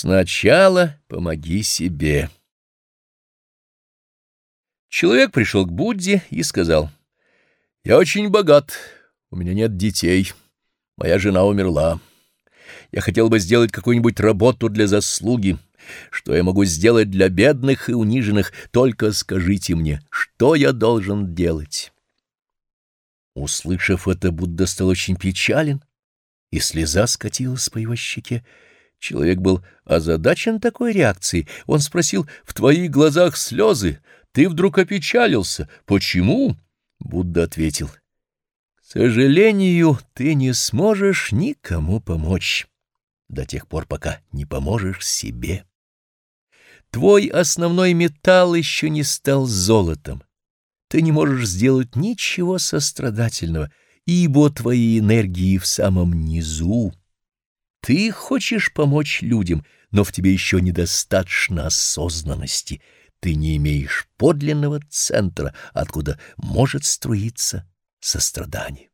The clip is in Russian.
Сначала помоги себе. Человек пришел к Будде и сказал, «Я очень богат, у меня нет детей, моя жена умерла. Я хотел бы сделать какую-нибудь работу для заслуги. Что я могу сделать для бедных и униженных? Только скажите мне, что я должен делать?» Услышав это, Будда стал очень печален, и слеза скатилась по его щеке. Человек был озадачен такой реакцией. Он спросил, «В твоих глазах слезы? Ты вдруг опечалился. Почему?» Будда ответил, «К сожалению, ты не сможешь никому помочь до тех пор, пока не поможешь себе. Твой основной металл еще не стал золотом. Ты не можешь сделать ничего сострадательного, ибо твои энергии в самом низу». Ты хочешь помочь людям, но в тебе еще недостаточно осознанности. Ты не имеешь подлинного центра, откуда может струиться сострадание.